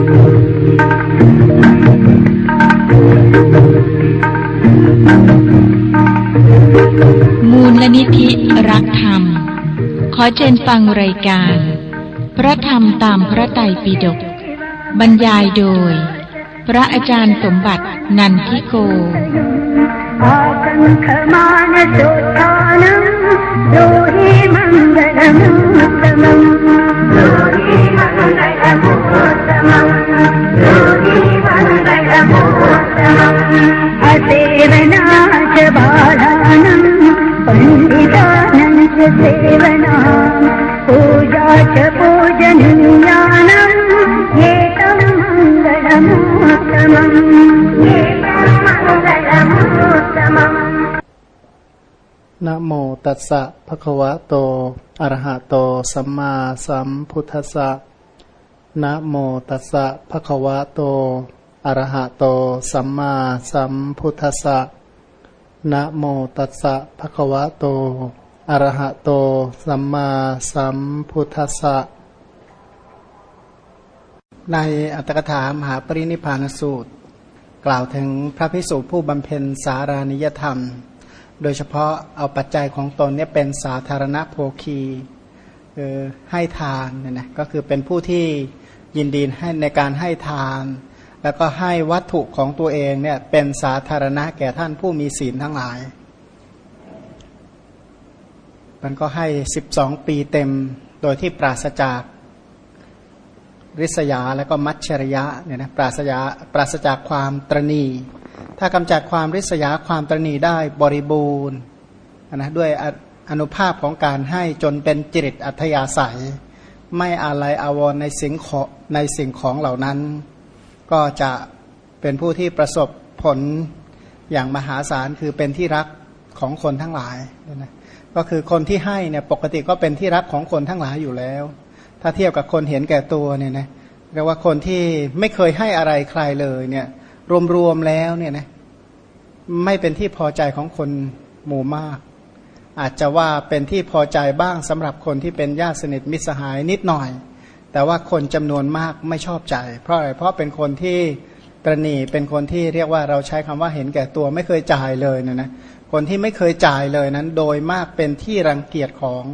มูลนิธิรักธรรม ขอเชิญฟังรายการ พระธรรมตามพระไตรปิฎกบรรยายโดย พระอาจารย์สมบัตินันทิโก दोहे मङ्गलमुत्तमम्। दोहे मङ्गलमुत्तमम् สสะภะคะวะโตอะระหะโต สัมมาสัมพุทธัสสะนะโมตัสสะภะคะวะโตอะระหะโต สัมมาสัมพุทธัสสะนะโมตัสสะภะคะวะโตอะระหะโต สัมมาสัมพุทธัสสะในอัตถกถามหาปรินิพพานสูตร กล่าวถึงพระพิสุผู้บำเพ็ญสารานิยธรรม โดยเฉพาะเอาปัจจัยของตนเนี่ยเป็นสาธารณโภคีคือให้ทานเนี่ยนะก็คือเป็นผู้ที่ยินดีให้ในการให้ทาน แล้วก็ให้วัตถุของตัวเองเนี่ยเป็นสาธารณะแก่ท่านผู้มีศีลทั้งหลาย มันก็ให้12ปีเต็มโดยที่ปราศจากริษยาและก็มัจฉริยะเนี่ยนะปราศจากปราศจากความตรณี ถ้ากำจัดความริษยาความตรณีได้บริบูรณ์นะด้วยออนุภาพของการให้จนเป็นจริตอัธยาศัย ไม่อะไรอาวรณ์ในสิ่งของในสิ่งของเหล่านั้น ก็จะเป็นผู้ที่ประสบผลอย่างมหาศาลคือเป็นที่รักของคนทั้งหลายเนี่ยนะก็คือคนที่ให้เนี่ยปกติก็เป็นที่รักของคนทั้งหลายอยู่แล้ว ถ้าเทียบกับคนเห็นแก่ตัวเนี่ยนะเรียกว่าคนที่ไม่เคยให้อะไรใครเลยเนี่ย รวมๆแล้วเนี่ยนะไม่เป็นที่พอใจของคนหมู่มาก อาจจะว่าเป็นที่พอใจบ้างสำหรับคนที่เป็นญาติสนิทมิตรสหายนิดหน่อย แต่ว่าคนจำนวนมากไม่ชอบใจ เพราะอะไรเพราะเป็นคนที่ตรณีเป็นคนที่เรียกว่าเราใช้คำว่าเห็นแก่ตัวไม่เคยจ่ายเลยนะนะคนที่ไม่เคยจ่ายเลยนั้น โดยมากเป็นที่รังเกียจของ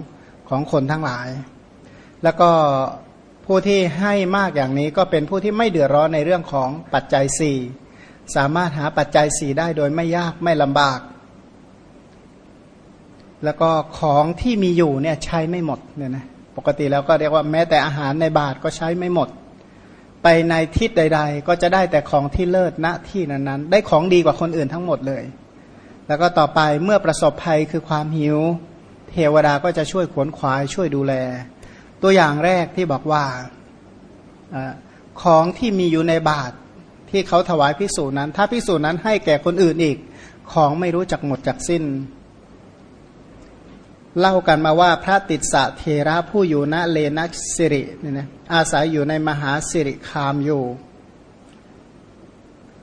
ของคนทั้งหลาย แล้วก็ผู้ที่ให้มากอย่างนี้ก็เป็นผู้ที่ไม่เดือดร้อนในเรื่องของปัจจัยสี่ สามารถหาปัจจัยสี่ได้โดยไม่ยากไม่ลำบาก แล้วก็ของที่มีอยู่เนี่ยใช้ไม่หมดเนี่ยนะปกติแล้วก็เรียกว่าแม้แต่อาหารในบาทก็ใช้ไม่หมด ไปในทิศใด ๆ ก็จะได้แต่ของที่เลิศณที่นั้นๆ ได้ของดีกว่าคนอื่นทั้งหมดเลย แล้วก็ต่อไปเมื่อประสบภัยคือความหิว เทวดาก็จะช่วยขวนขวายช่วยดูแล ตัวอย่างแรกที่บอกว่าอของที่มีอยู่ในบาท ที่เขาถวายพิสูจนั้น ถ้าพิสูจนั้นให้แก่คนอื่นอีก ของไม่รู้จักหมดจักสิ้น เล่ากันมาว่าพระติสสะเทระผู้อยู่ณเลนัสิริเนี่ยนะอาศัยอยู่ในมหาสิริคามอยู่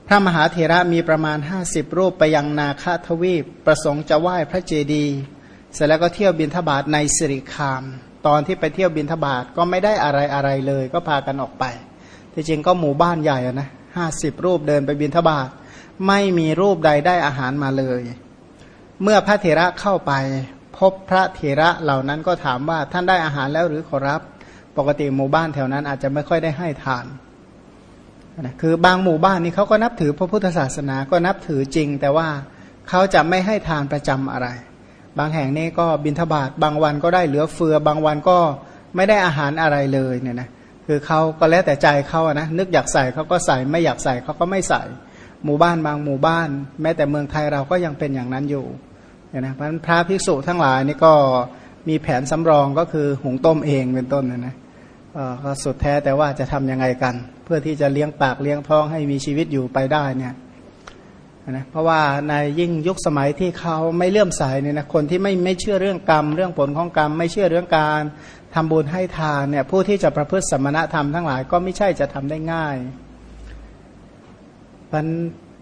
พระมหาเทระมีประมาณห้าสิบรูปไปยังนาคาทวีปประสงค์จะไหว้พระเจดีย์เสร็จแล้วก็เที่ยวบินทบาทในสิริคาม ตอนที่ไปเที่ยวบินทบาทก็ไม่ได้อะไรอะไรเลย ก็พากันออกไปที่จริงก็หมู่บ้านใหญ่นะ ห้าสิบรูปเดินไปบินทบาทไม่มีรูปใดได้อาหารมาเลย เมื่อพระเถระเข้าไป พบพระเถระเหล่านั้นก็ถามว่าท่านได้อาหารแล้วหรือขอรับ ปกติหมู่บ้านแถวนั้นอาจจะไม่ค่อยได้ให้ทานนะคือบางหมู่บ้านนี่เขาก็นับถือพระพุทธศาสนาก็นับถือจริง แต่ว่าเขาจะไม่ให้ทานประจำอะไร บางแห่งนี้ก็บินทบาทบางวันก็ได้เหลือเฟือบางวันก็ไม่ได้อาหารอะไรเลยเนี่ยนะ คือเขาก็แล้วแต่ใจเขาอะนะนึกอยากใส่เขาก็ใส่ไม่อยากใส่เขาก็ไม่ใส่ หมู่บ้านบางหมู่บ้าน แม้แต่เมืองไทยเราก็ยังเป็นอย่างนั้นอยู่เนี่ยนะเพราะพระภิกษุทั้งหลายนี่ก็มีแผนสำรองก็คือหุงต้มเองเป็นต้นนะนะก็สุดแท้แต่ว่าจะทํำยังไงกัน เพื่อที่จะเลี้ยงปากเลี้ยงท้องให้มีชีวิตอยู่ไปได้เนี่ย นะเพราะว่าในยิ่งยุคสมัยที่เขาไม่เลื่อมใสเนี่ยนะคนที่ไม่ไม่เชื่อเรื่องกรรม เรื่องผลของกรรม ไม่เชื่อเรื่องการทำบุญให้ทานเนี่ยผู้ที่จะประพฤติสมณธรรมทั้งหลายก็ไม่ใช่จะทำได้ง่ายมัน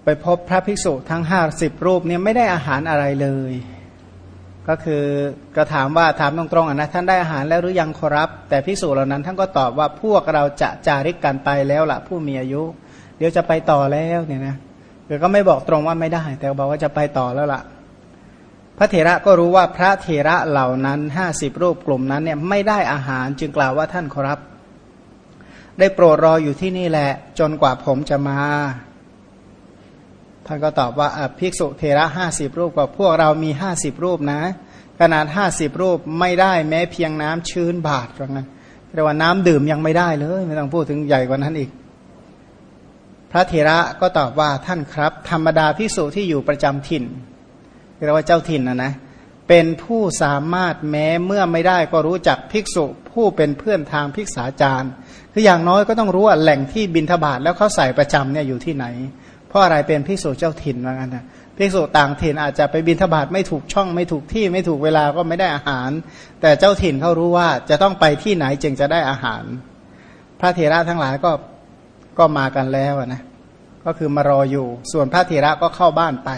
ไปพบพระภิกษุทั้งห้าสิบรูปเนี่ยไม่ได้อาหารอะไรเลย ก็คือก็ถามว่าถามตรงๆอะนะท่านได้อาหารแล้วหรือยังขอรับ แต่พิสูจน์เหล่านั้นท่านก็ตอบว่าพวกเราจะจาริกกันไปแล้วละผู้มีอายุ เดี๋ยวจะไปต่อแล้วเนี่ยนะ คือก็ไม่บอกตรงว่าไม่ได้ แต่บอกว่าจะไปต่อแล้วละ่ะ พระเถระก็รู้ว่าพระเถระเหล่านั้นห้าสิบรูปกลุ่มนั้นเนี่ยไม่ได้อาหารจึงกล่าวว่าท่านขอรับ ได้โปรดรออยู่ที่นี่แหละ จนกว่าผมจะมาท่านก็ตอบว่าภิกษุเทระห้าสิบรูปกับพวกเรามีห้าสิบรูปนะ ขนาดห้าสิบรูปไม่ได้แม้เพียงน้ำชื้นบาทว่างั้นเรียกว่าน้ำดื่มยังไม่ได้เลย ไม่ต้องพูดถึงใหญ่กว่านั้นอีก พระเถระก็ตอบว่าท่านครับ ธรรมดาภิกษุที่อยู่ประจำถิ่นเรียกว่าเจ้าถิ่นนะนะเป็นผู้สามารถแม้เมื่อไม่ได้ก็รู้จักภิกษุผู้เป็นเพื่อนทางภิกษาจารย์ คืออย่างน้อยก็ต้องรู้ว่าแหล่งที่บินทบาทแล้วเขาใส่ประจำเนี่ยอยู่ที่ไหน เพราะอะไรเป็นพิสูจเจ้าถิ่นว่างั้นนะพิสูจต่างถิ่นอาจจะไปบินทบาทไม่ถูกช่องไม่ถูกที่ไม่ถูกเวลาก็ไม่ได้อาหาร แต่เจ้าถิ่นเขารู้ว่าจะต้องไปที่ไหนจึงจะได้อาหาร พระเถระทั้งหลายก็ ก็มากันแล้วนะก็คือมารออยู่ ส่วนพระเถระก็เข้าบ้านไป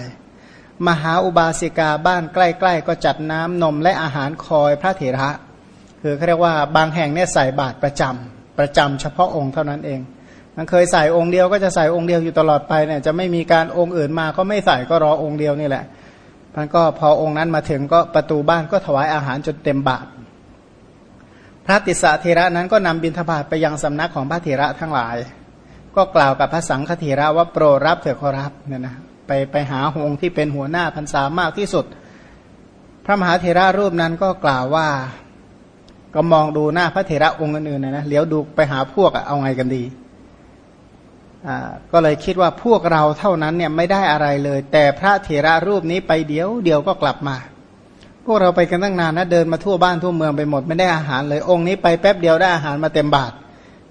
มหาอุบาสิกาบ้านใกล้ ๆ ก็จัดน้ำนมและอาหารคอยพระเถระ คือเขาเรียกว่าบางแห่งเนี่ยใส่บาตรประจำประจำเฉพาะองค์เท่านั้นเองมันเคยใส่องค์เดียวก็จะใส่องค์เดียวอยู่ตลอดไปเนี่ยจะไม่มีการองค์อื่นมาก็ไม่ใส่ก็รอองค์เดียวนี่แหละมันก็พอองค์นั้นมาถึงก็ประตูบ้านก็ถวายอาหารจนเต็มบาทพระติสเทระนั้นก็นำบิณฑบาตไปยังสำนักของพระเถระทั้งหลาย ก็กล่าวกับพระสังฆเถระว่าโปรดรับเถิดขอรับเนี่ยนะไปไปหาองค์ที่เป็นหัวหน้าพรรษามากที่สุด พระมหาเถระรูปนั้นก็กล่าวว่า ก็มองดูหน้าพระเถระองค์อื่นๆนะนะเลี้ยวดูไปหาพวกเอาไงกันดีก็เลยคิดว่าพวกเราเท่านั้นเนี่ยไม่ได้อะไรเลย แต่พระเถระรูปนี้ไปเดียวเดียวก็กลับมา พวกเราไปกันตั้งนานนะเดินมาทั่วบ้านทั่วเมืองไปหมดไม่ได้อาหารเลยองค์นี้ไปแป๊บเดียวได้อาหารมาเต็มบาท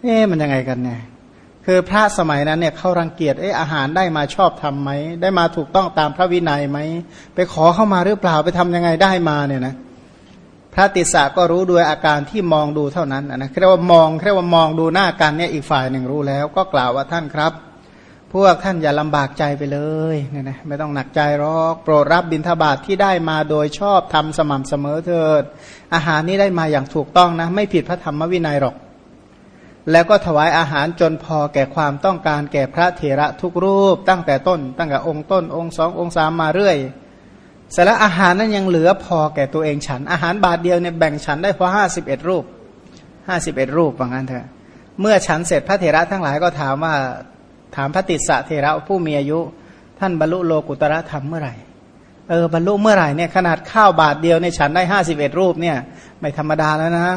เอ๊ะมันยังไงกันเนี่ย คือพระสมัยนั้นเนี่ยเขารังเกียจเอ๊ะอาหารได้มาชอบทํำไหมได้มาถูกต้องตามพระวินัยไหมไปขอเข้ามาหรือเปล่าไปทำยังไงได้มาเนี่ยนะพระติสสะก็รู้ด้วยอาการที่มองดูเท่านั้นนะเรียกว่ามองเรียกว่ามองดูหน้ากันเนี่ยอีกฝ่ายหนึ่งรู้แล้ว ก็กล่าวว่าท่านครับ พวกท่านอย่าลำบากใจไปเลยเนี่ยนะไม่ต้องหนักใจหรอกโปรดรับบิณฑบาตทที่ได้มาโดยชอบทำสม่ำเสมอเถิด อาหารนี้ได้มาอย่างถูกต้องนะ ไม่ผิดพระธรรมวินัยหรอก แล้วก็ถวายอาหารจนพอแก่ความต้องการแก่พระเถระทุกรูป ตั้งแต่ต้น ตั้งแต่องค์ต้น องค์สององค์สามมาเรื่อยเสร็จแล้วอาหารนั้นยังเหลือพอแก่ตัวเองฉัน อาหารบาทเดียวเนี่ยแบ่งฉันได้พอห้าสิบเอ็ดรูปห้าสิบเอ็ดรูปว่างั้นเถอะเมื่อฉันเสร็จพระเถระทั้งหลายก็ถามว่าถามพระติสสะเถระผู้มีอายุ ท่านบรรลุโลกุตระธรรมเมื่อไหร่เออบรรลุเมื่อไหร่เนี่ยขนาดข้าวบาทเดียวในฉันได้ห้าสิบเอ็ดรูปเนี่ย ไม่ธรรมดาแล้วนะ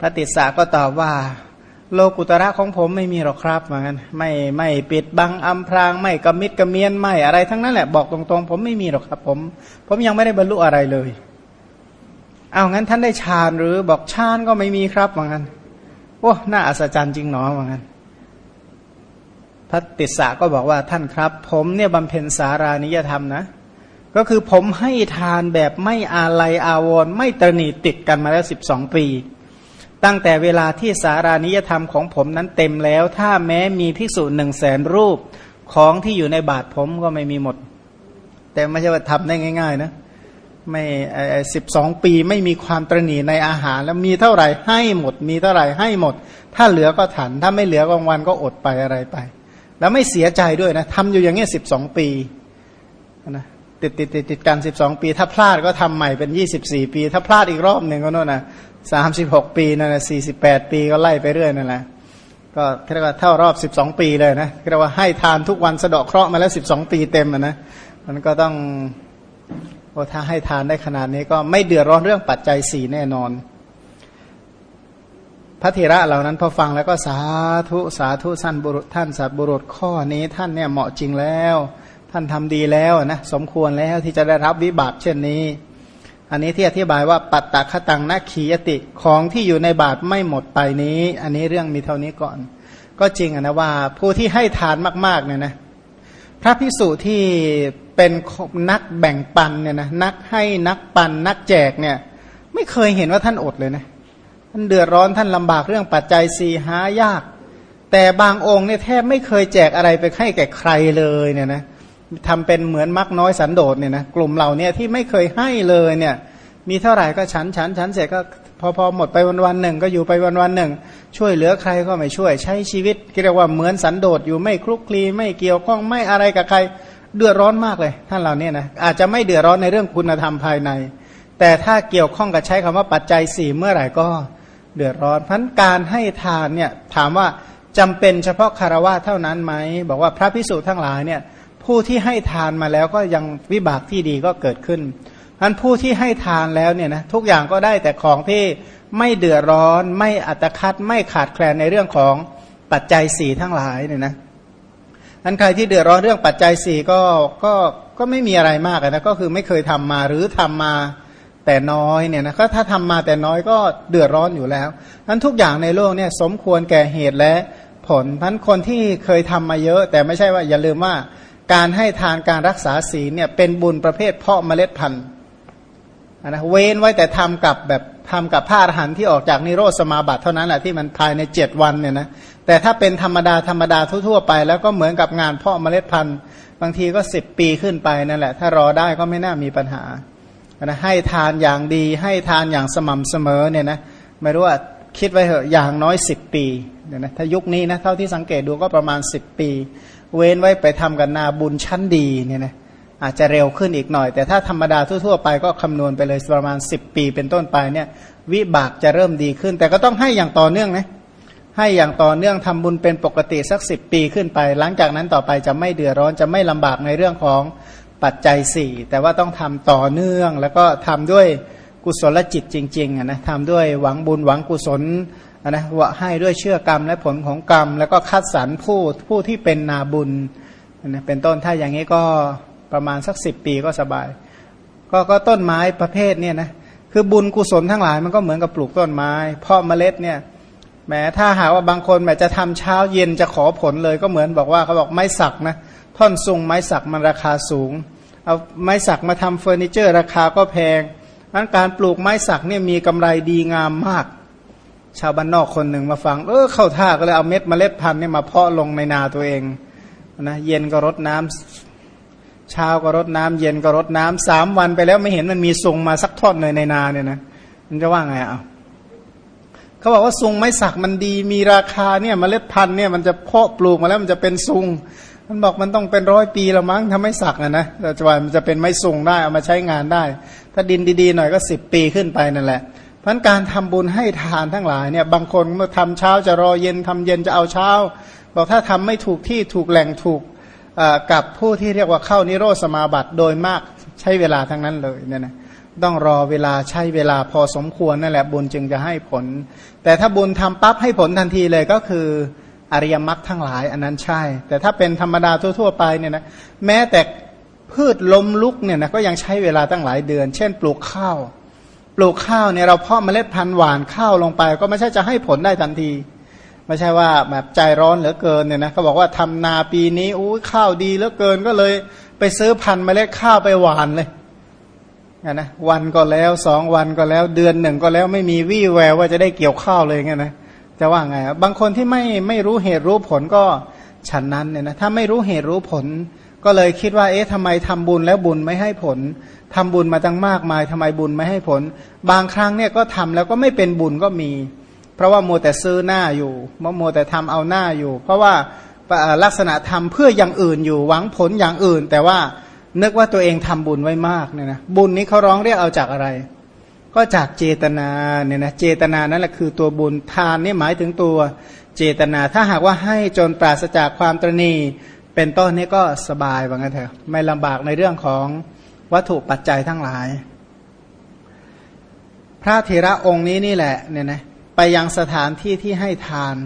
พระติสสะก็ตอบว่า โลกุตระของผมไม่มีหรอกครับเหมือนกันไม่ไม่ปิดบังอำพรางไม่กระมิดกระเมียนไม่อะไรทั้งนั้นแหละบอกตรงๆ ผมไม่มีหรอกครับ ผม ผมยังไม่ได้บรรลุอะไรเลยเอางั้นท่านได้ฌานหรือบอกฌานก็ไม่มีครับเหมือนกันโอ้น่าอัศจรรย์จริงหนอเหมือนกันพระติสสะก็บอกว่าท่านครับ ผมเนี่ยบำเพ็ญสารานิยธรรมนะ ก็คือผมให้ทานแบบไม่อาลัยอาวรณ์ไม่ตรณีติดกันมาแล้วสิบสองปี ตั้งแต่เวลาที่สารานิยธรรมของผมนั้นเต็มแล้ว ถ้าแม้มีภิกษุหนึ่งแสนรูปของที่อยู่ในบาทผมก็ไม่มีหมด แต่ไม่ใช่ว่าทำได้ง่าย ๆ นะ ไม่สิบสองปีไม่มีความตรณีในอาหาร แล้วมีเท่าไหร่ให้หมด มีเท่าไหร่ให้หมด ถ้าเหลือก็ถัน ถ้าไม่เหลือกลางวันก็อดไปอะไรไป แล้วไม่เสียใจด้วยนะทำอยู่อย่างเงี้ยสิบสองปีนะติดติดติดติดกันสิบสองปี ถ้าพลาดก็ทำใหม่เป็นยี่สิบสี่ปี ถ้าพลาดอีกรอบหนึ่งก็โน่นนะ สามสิบหกปีนั่นแหละสี่สิบแปดปีก็ไล่ไปเรื่อยนั่นแหละก็เรียกว่าเท่ารอบสิบสองปีเลยนะเรียกว่าให้ทานทุกวันสะเดาะเคราะห์มาแล้วสิบสองปีเต็มนะมันก็ต้องโอ้ถ้าให้ทานได้ขนาดนี้ก็ไม่เดือดร้อนเรื่องปัจจัยสี่แน่นอน พระเถระเหล่านั้นพอฟังแล้วก็สาธุสาธุท่านบุรุษท่านสัตบุรุษข้อนี้ท่านเนี่ยเหมาะจริงแล้ว ท่านทำดีแล้วนะสมควรแล้วที่จะได้รับวิบากเช่นนี้ อันนี้ที่อธิบายว่าปัตตะคตังนักขียติของที่อยู่ในบาทไม่หมดไปนี้ อันนี้เรื่องมีเท่านี้ก่อน ก็จริงนะว่าผู้ที่ให้ทานมากๆเนี่ยนะพระพิสุที่เป็นนักแบ่งปันเนี่ยนะนักให้นักปันนักแจกเนี่ยไม่เคยเห็นว่าท่านอดเลยนะท่านเดือดร้อนท่านลำบากเรื่องปัจจัยสี่หายาก แต่บางองค์เนี่ยแทบไม่เคยแจกอะไรไปให้แก่ใครเลยเนี่ยนะ ทำเป็นเหมือนมักน้อยสันโดษเนี่ยนะกลุ่มเหล่านี้ที่ไม่เคยให้เลยเนี่ย มีเท่าไหร่ก็ฉันฉันฉันเสร็จก็พอพอหมดไปวันวันหนึ่งก็อยู่ไปวันวันหนึ่ง ช่วยเหลือใครก็ไม่ช่วย ใช้ชีวิตเรียกว่าเหมือนสันโดษอยู่ไม่คลุกคลีไม่เกี่ยวข้องไม่อะไรกับใครเดือดร้อนมากเลย ท่านเหล่านี้นะอาจจะไม่เดือดร้อนในเรื่องคุณธรรมภายใน แต่ถ้าเกี่ยวข้องกับใช้คำว่าปัจจัยสี่เมื่อไหร่ก็เดือดร้อนพันการให้ทานเนี่ยถามว่าจำเป็นเฉพาะคารวะเท่านั้นไหมบอกว่าพระพิสุทั้งหลายเนี่ย ผู้ที่ให้ทานมาแล้วก็ยังวิบากที่ดีก็เกิดขึ้นอันผู้ที่ให้ทานแล้วเนี่ยนะทุกอย่างก็ได้แต่ของที่ไม่เดือดร้อน ไม่อัตคัดไม่ขาดแคลนในเรื่องของปัจจัยสี่ทั้งหลายเนี่ยนะอันใครที่เดือดร้อนเรื่องปัจจัยสี่ก็ก็ก็ไม่มีอะไรมากนะก็คือไม่เคยทำมาหรือทำมาแต่น้อยเนี่ยนะก็ถ้าทำมาแต่น้อยก็เดือดร้อนอยู่แล้วนั้นทุกอย่างในโลกเนี่ยสมควรแก่เหตุและผลพันคนที่เคยทำมาเยอะ แต่ไม่ใช่ว่าอย่าลืมว่า การให้ทานการรักษาศีลเนี่ยเป็นบุญประเภทเพาะเมล็ดพันธุ์นะเว้นไว้แต่ทำกับแบบทำกับผ้าหันที่ออกจากนิโรธสมาบัติเท่านั้นแหละที่มันภายในเจ็ดวันเนี่ยนะแต่ถ้าเป็นธรรมดาธรรมดาทั่วๆไป แล้วก็เหมือนกับงานเพาะเมล็ดพันธุ์ บางทีก็สิบปีขึ้นไปนั่นแหละ ถ้ารอได้ก็ไม่น่ามีปัญหานะให้ทานอย่างดี ให้ทานอย่างสม่ำเสมอเนี่ยนะไม่รู้ว่าคิดไว้เหอะอย่างน้อยสิบปีเนี่ยนะถ้ายุคนี้นะเท่าที่สังเกตดูก็ประมาณสิบปี เว้นไว้ไปทำกันนาบุญชั้นดีเนี่ยนะอาจจะเร็วขึ้นอีกหน่อย แต่ถ้าธรรมดาทั่วๆไปก็คำนวณไปเลยประมาณ 10 ปีเป็นต้นไปเนี่ยวิบากจะเริ่มดีขึ้น แต่ก็ต้องให้อย่างต่อเนื่องนะให้อย่างต่อเนื่องทำบุญเป็นปกติสักสิปีขึ้นไป หลังจากนั้นต่อไปจะไม่เดือดร้อนจะไม่ลำบากในเรื่องของปัจจัยสี่แต่ว่าต้องทำต่อเนื่องแล้วก็ทำด้วยกุศลจิตจริงๆนะทำด้วยหวังบุญหวังกุศล นะว่าให้ด้วยเชื่อกรรมและผลของกรรม แล้วก็คัดสรรผู้ผู้ที่เป็นนาบุญนะเป็นต้นถ้าอย่างนี้ก็ประมาณสักสิบปีก็สบาย ก็ก็ต้นไม้ประเภทเนี่ยนะคือบุญกุศลทั้งหลายมันก็เหมือนกับปลูกต้นไม้เพาะเมล็ดเนี่ยแม้ถ้าหาว่าบางคนแม้จะทำเช้าเย็นจะขอผลเลยก็เหมือนบอกว่าเขาบอกไม้สักนะท่อนซุงไม้สักมันราคาสูง เอาไม้สักมาทำเฟอร์นิเจอร์ราคาก็แพงนั้นการปลูกไม้สักเนี่ยมีกำไรดีงามมาก ชาวบ้านนอกคนหนึ่งมาฟัง เออเข้าท่าก็เลยเอาเม็ดมเมล็ดพันธุ์เนี่ยมาเพาะลงในนาตัวเองนะเย็นก็รดน้ำเช้าก็รดน้ำเย็นก็รดน้ำสามวันไปแล้วไม่เห็นมันมีทรงมาสักทอดเลยในนาเนี่ยนะมันจะว่าไงอะเขาบอกว่าทรงไม้สักมันดีมีราคาเนี่ยมเมล็ดพันธุ์เนี่ยมันจะเพาะปลูกมาแล้วมันจะเป็นทรงมันบอกมันต้องเป็นร้อยปีละมั้งทำไม่สักนะนะแต่จะว่ามันจะเป็นไม้ทรงได้เอามาใช้งานได้ ถ้าดินดีๆหน่อยก็สิบปีขึ้นไปนั่นแหละ เพราะการทำบุญให้ทานทั้งหลายเนี่ยบางคนเมื่อทำเช้าจะรอเย็นทำเย็นจะเอาเช้า บอกถ้าทำไม่ถูกที่ถูกแหล่งถูกกับผู้ที่เรียกว่าเข้านิโรธสมาบัติโดยมากใช้เวลาทั้งนั้นเลยเนี่ยนะต้องรอเวลาใช้เวลาพอสมควรนั่นแหละบุญจึงจะให้ผล แต่ถ้าบุญทำปั๊บให้ผลทันทีเลยก็คืออริยมรรคทั้งหลายอันนั้นใช่ แต่ถ้าเป็นธรรมดาทั่ว ๆ ไปเนี่ยนะแม้แต่พืชลมลุกเนี่ยนะก็ยังใช้เวลาตั้งหลายเดือน เช่น ปลูกข้าว ปลูกข้าวเนี่ยเราเพาะเมล็ดพันธุ์หวานข้าวลงไป ก็ไม่ใช่จะให้ผลได้ทันทีไม่ใช่ว่าแบบใจร้อนเหลือเกินเนี่ยนะเขาบอกว่าทำนาปีนี้อู้ข้าวดีเหลือเกินก็เลยไปซื้อพันธุ์เมล็ดข้าวไปหวานเลยนะวันก็แล้วสองวันก็แล้วเดือนหนึ่งก็แล้วไม่มีวี่แววว่าจะได้เกี่ยวข้าวเลยไงนะจะว่าไงบางคนที่ไม่ไม่รู้เหตุรู้ผลก็ฉันนั้นเนี่ยนะถ้าไม่รู้เหตุรู้ผล ก็เลยคิดว่าเอ๊ะทำไมทำบุญแล้วบุญไม่ให้ผล ทำบุญมาตั้งมากมายทำไมบุญไม่ให้ผล บางครั้งเนี่ยก็ทำแล้วก็ไม่เป็นบุญก็มี เพราะว่าโมแต่ซื้อหน้าอยู่โมแต่ทำเอาหน้าอยู่ เพราะว่าลักษณะทำเพื่ออย่างอื่นอยู่หวังผลอย่างอื่น แต่ว่านึกว่าตัวเองทำบุญไว้มากเนี่ยนะบุญนี้เขาร้องเรียกเอาจากอะไร ก็จากเจตนาเนี่ยนะเจตนานั่นแหละคือตัวบุญทานนี่หมายถึงตัวเจตนา ถ้าหากว่าให้จนปราศจากความตรณีเป็นต้นนี้ก็สบายว่างั้นเถอะไม่ลำบากในเรื่องของ วัตถุปัจจัยทั้งหลาย พระเถระองค์นี้นี่แหละเนี่ยนะไปยังสถานที่ที่ให้ทาน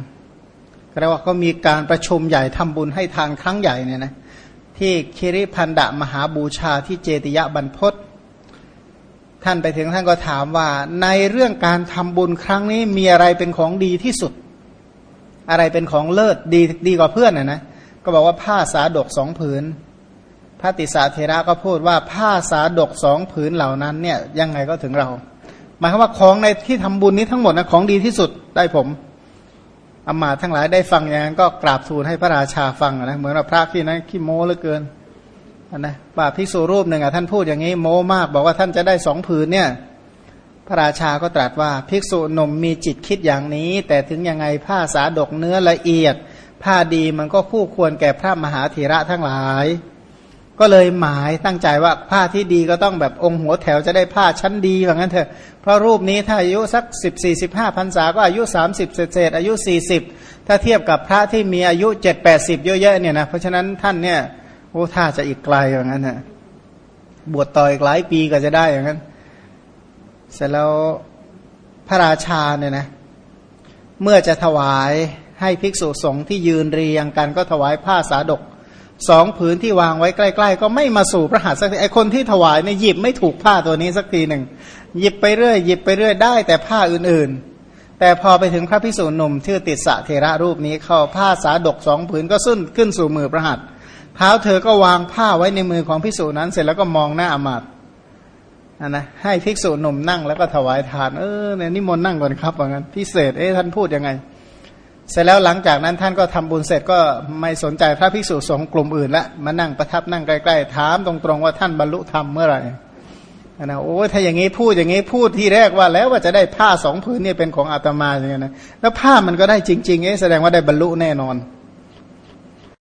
เรียกว่าก็มีการประชุมใหญ่ทำบุญให้ทานครั้งใหญ่เนี่ยนะที่คิริพันดะมหาบูชาที่เจติยะบรรพศท่านไปถึงท่านก็ถามว่า ในเรื่องการทำบุญครั้งนี้มีอะไรเป็นของดีที่สุด อะไรเป็นของเลิศดีดีกว่าเพื่อนนะนะก็บอกว่าผ้าสาดกสองผืน พระติสาเทระก็พูดว่าผ้าสาดกสองผืนเหล่านั้นเนี่ยยังไงก็ถึงเรา หมายความว่าของในที่ทำบุญนี้ทั้งหมดนะของดีที่สุดได้ผมอามาทั้งหลายได้ฟังอย่างนั้นก็กราบทูลให้พระราชาฟังนะเหมือนว่าพระที่นั้นขี้โม้เหลือเกินนะว่าภิกษุรูปหนึ่งอะท่านพูดอย่างนี้โม้มาก บอกว่าท่านจะได้สองผืนเนี่ย พระราชาก็ตรัสว่าภิกษุหนุ่มมีจิตคิดอย่างนี้ แต่ถึงยังไงผ้าสาดกเนื้อละเอียด ผ้าดีมันก็คู่ควรแก่พระมหาธีระทั้งหลาย ก็เลยหมายตั้งใจว่าผ้าที่ดีก็ต้องแบบองค์หัวแถวจะได้ผ้าชั้นดีว่างั้นเถอะ เพราะรูปนี้ถ้าอายุสักสิบสี่สิบห้าพรรษาก็อายุสามสิบเศษอายุสี่สิบถ้าเทียบกับพระที่มีอายุเจ็ดแปดสิบเยอะๆเนี่ยนะเพราะฉะนั้นท่านเนี่ยโอ้ถ้าจะอีกไกลอย่างนั้นนะบวชต่ออีกหลายปีก็จะได้อย่างนั้น เสร็จแล้วพระราชาเนี่ยนะเมื่อจะถวายให้ภิกษุสงฆ์ที่ยืนเรียงกันก็ถวายผ้าสาดก สองผืนที่วางไว้ใกล้ ๆ ก็ไม่มาสู่พระหัตถ์สักทีไอคนที่ถวายเนี่ยหยิบไม่ถูกผ้าตัวนี้สักทีหนึ่งหยิบไปเรื่อยหยิบไปเรื่อยได้แต่ผ้าอื่นๆ แต่พอไปถึงพระภิกษุหนุ่มชื่อติดสะเทระรูปนี้เข้าผ้าสาดกสองผืนก็สุ้นขึ้นสู่มือพระหัตถ์เท้าเธอก็วางผ้าไว้ในมือของภิกษุนั้น เสร็จแล้วก็มองหน้าอมาตย์นะให้ภิกษุหนุ่มนั่งแล้วก็ถวายทานเออเนี่ยนิมนต์นั่งก่อนครับว่างั้นพิเศษเอ๊ะท่านพูดยังไง เสร็จแล้วหลังจากนั้นท่านก็ทำบุญเสร็จก็ไม่สนใจพระภิกษุสงฆ์กลุ่มอื่นละมานั่งประทับนั่งใกล้ๆถามตรงๆว่าท่านบรรลุธรรมเมื่อไหร่นะโอ้ถ้าอย่างนี้พูดอย่างนี้พูดที่แรกว่าแล้วว่าจะได้ผ้าสองผืนเนี่ยเป็นของอาตมาอย่างเงี้ยนะแล้วผ้ามันก็ได้จริงๆเอ๊ะแสดงว่าได้บรรลุแน่นอน